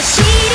she